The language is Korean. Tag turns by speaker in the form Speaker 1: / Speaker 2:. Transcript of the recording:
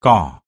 Speaker 1: cỏ